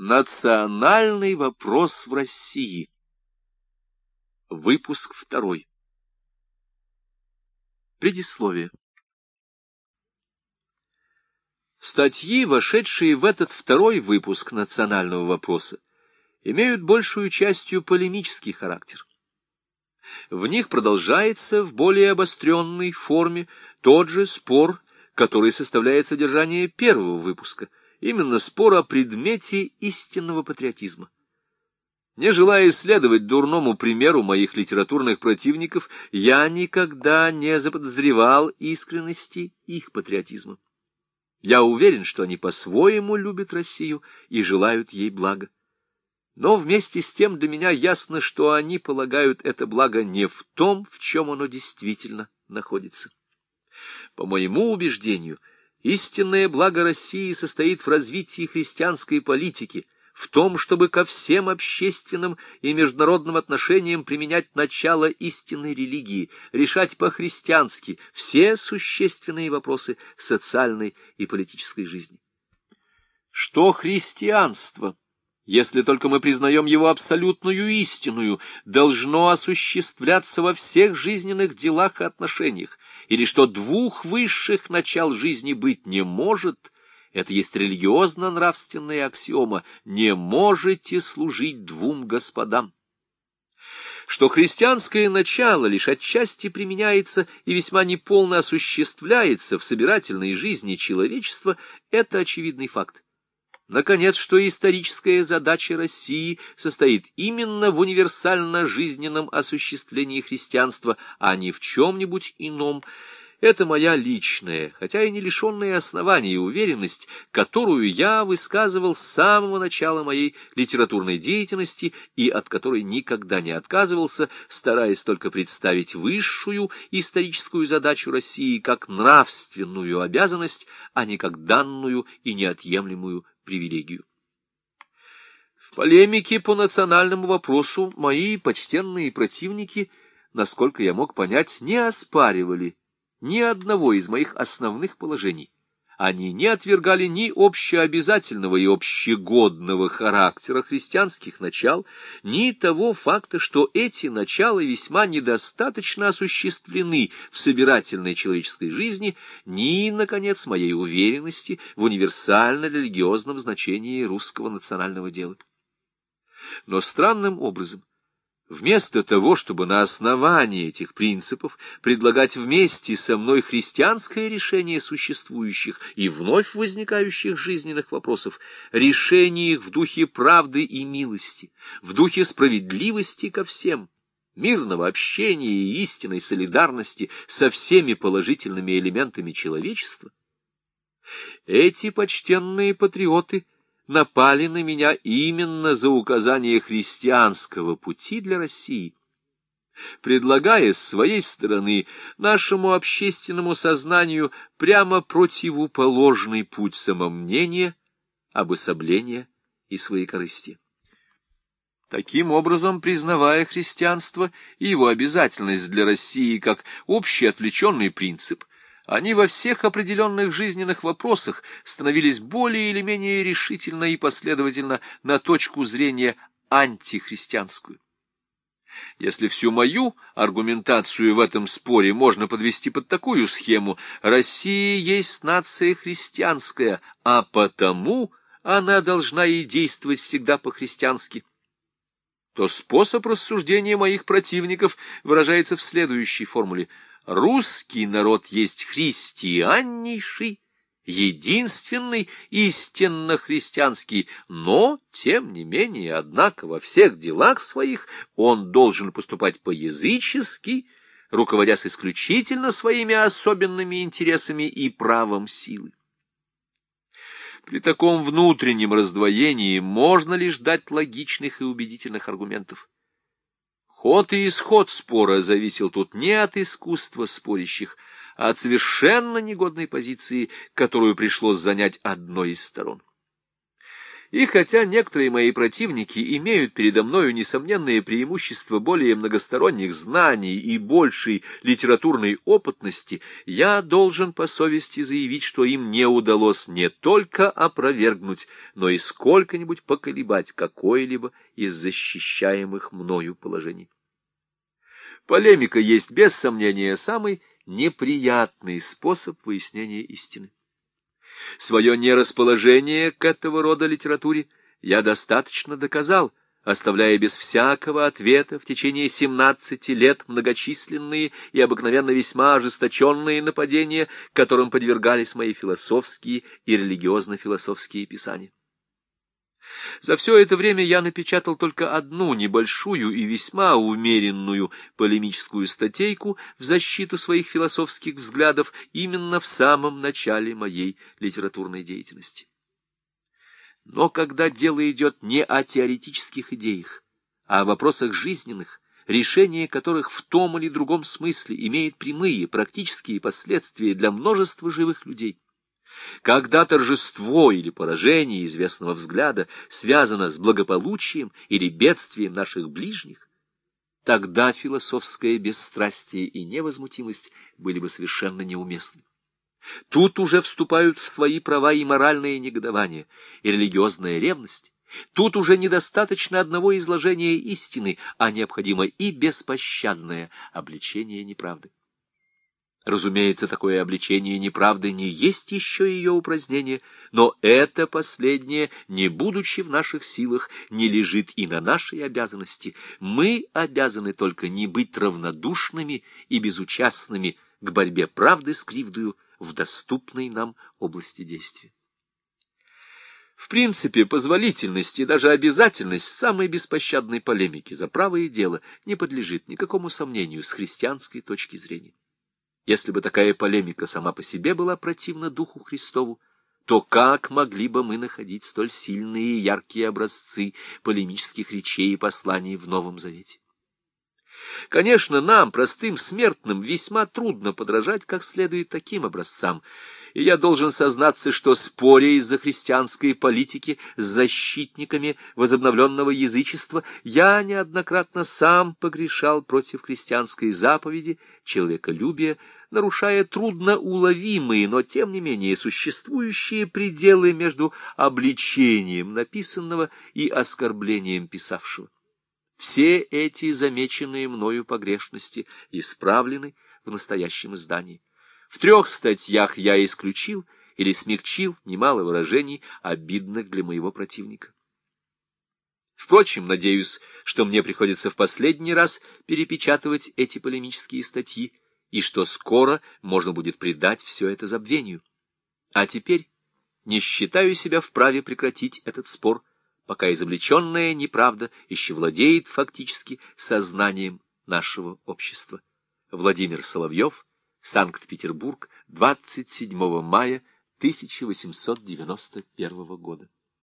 Национальный вопрос в России. Выпуск второй. Предисловие. Статьи, вошедшие в этот второй выпуск национального вопроса, имеют большую частью полемический характер. В них продолжается в более обостренной форме тот же спор, который составляет содержание первого выпуска, именно спор о предмете истинного патриотизма. Не желая следовать дурному примеру моих литературных противников, я никогда не заподозревал искренности их патриотизма. Я уверен, что они по-своему любят Россию и желают ей блага. Но вместе с тем для меня ясно, что они полагают это благо не в том, в чем оно действительно находится. По моему убеждению, истинное благо России состоит в развитии христианской политики, в том, чтобы ко всем общественным и международным отношениям применять начало истинной религии, решать по-христиански все существенные вопросы социальной и политической жизни. Что христианство? если только мы признаем его абсолютную истинную, должно осуществляться во всех жизненных делах и отношениях, или что двух высших начал жизни быть не может, это есть религиозно-нравственная аксиома, не можете служить двум господам. Что христианское начало лишь отчасти применяется и весьма неполно осуществляется в собирательной жизни человечества, это очевидный факт. Наконец, что историческая задача России состоит именно в универсально-жизненном осуществлении христианства, а не в чем-нибудь ином. Это моя личная, хотя и не лишенная оснований уверенность, которую я высказывал с самого начала моей литературной деятельности и от которой никогда не отказывался, стараясь только представить высшую историческую задачу России как нравственную обязанность, а не как данную и неотъемлемую привилегию. В полемике по национальному вопросу мои почтенные противники, насколько я мог понять, не оспаривали ни одного из моих основных положений. Они не отвергали ни общеобязательного и общегодного характера христианских начал, ни того факта, что эти начала весьма недостаточно осуществлены в собирательной человеческой жизни, ни, наконец, моей уверенности в универсально-религиозном значении русского национального дела. Но странным образом Вместо того, чтобы на основании этих принципов предлагать вместе со мной христианское решение существующих и вновь возникающих жизненных вопросов, решение их в духе правды и милости, в духе справедливости ко всем, мирного общения и истинной солидарности со всеми положительными элементами человечества, эти почтенные патриоты — напали на меня именно за указание христианского пути для России, предлагая с своей стороны нашему общественному сознанию прямо противоположный путь самомнения, обособления и своей корысти. Таким образом, признавая христианство и его обязательность для России как общий отвлеченный принцип, они во всех определенных жизненных вопросах становились более или менее решительно и последовательно на точку зрения антихристианскую. Если всю мою аргументацию в этом споре можно подвести под такую схему, Россия есть нация христианская, а потому она должна и действовать всегда по-христиански, то способ рассуждения моих противников выражается в следующей формуле – русский народ есть христианнейший, единственный, истинно христианский, но, тем не менее, однако, во всех делах своих он должен поступать по-язычески, руководясь исключительно своими особенными интересами и правом силы. При таком внутреннем раздвоении можно лишь дать логичных и убедительных аргументов. Ход и исход спора зависел тут не от искусства спорящих, а от совершенно негодной позиции, которую пришлось занять одной из сторон. И хотя некоторые мои противники имеют передо мною несомненные преимущества более многосторонних знаний и большей литературной опытности, я должен по совести заявить, что им не удалось не только опровергнуть, но и сколько-нибудь поколебать какое-либо из защищаемых мною положений. Полемика есть, без сомнения, самый неприятный способ выяснения истины. Свое нерасположение к этого рода литературе я достаточно доказал, оставляя без всякого ответа в течение 17 лет многочисленные и обыкновенно весьма ожесточенные нападения, которым подвергались мои философские и религиозно-философские писания. За все это время я напечатал только одну небольшую и весьма умеренную полемическую статейку в защиту своих философских взглядов именно в самом начале моей литературной деятельности. Но когда дело идет не о теоретических идеях, а о вопросах жизненных, решение которых в том или другом смысле имеет прямые практические последствия для множества живых людей, когда торжество или поражение известного взгляда связано с благополучием или бедствием наших ближних, тогда философское бесстрастие и невозмутимость были бы совершенно неуместны. Тут уже вступают в свои права и моральное негодование, и религиозная ревность. Тут уже недостаточно одного изложения истины, а необходимо и беспощадное обличение неправды. Разумеется, такое обличение неправды не есть еще ее упразднение, но это последнее, не будучи в наших силах, не лежит и на нашей обязанности. Мы обязаны только не быть равнодушными и безучастными к борьбе правды с кривдою в доступной нам области действия. В принципе, позволительность и даже обязательность самой беспощадной полемики за правое дело не подлежит никакому сомнению с христианской точки зрения. Если бы такая полемика сама по себе была противна Духу Христову, то как могли бы мы находить столь сильные и яркие образцы полемических речей и посланий в Новом Завете? Конечно, нам, простым смертным, весьма трудно подражать как следует таким образцам, и я должен сознаться, что, споря из-за христианской политики с защитниками возобновленного язычества, я неоднократно сам погрешал против христианской заповеди, человеколюбия, нарушая трудноуловимые, но тем не менее существующие пределы между обличением написанного и оскорблением писавшего. Все эти замеченные мною погрешности исправлены в настоящем издании. В трех статьях я исключил или смягчил немало выражений, обидных для моего противника. Впрочем, надеюсь, что мне приходится в последний раз перепечатывать эти полемические статьи, и что скоро можно будет предать все это забвению. А теперь не считаю себя вправе прекратить этот спор, пока изобличенная неправда еще владеет фактически сознанием нашего общества. Владимир Соловьев, Санкт-Петербург, 27 мая 1891 года.